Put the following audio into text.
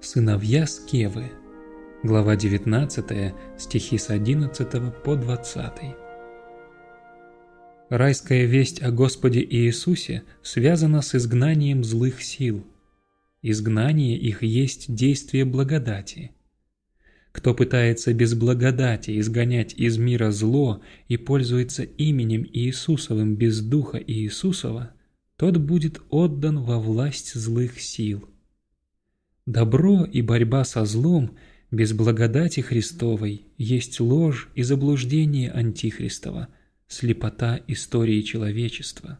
Сыновья Скевы. Глава 19, стихи с 11 по 20. Райская весть о Господе Иисусе связана с изгнанием злых сил. Изгнание их есть действие благодати. Кто пытается без благодати изгонять из мира зло и пользуется именем Иисусовым без Духа Иисусова, тот будет отдан во власть злых сил. Добро и борьба со злом без благодати Христовой есть ложь и заблуждение Антихристова, слепота истории человечества.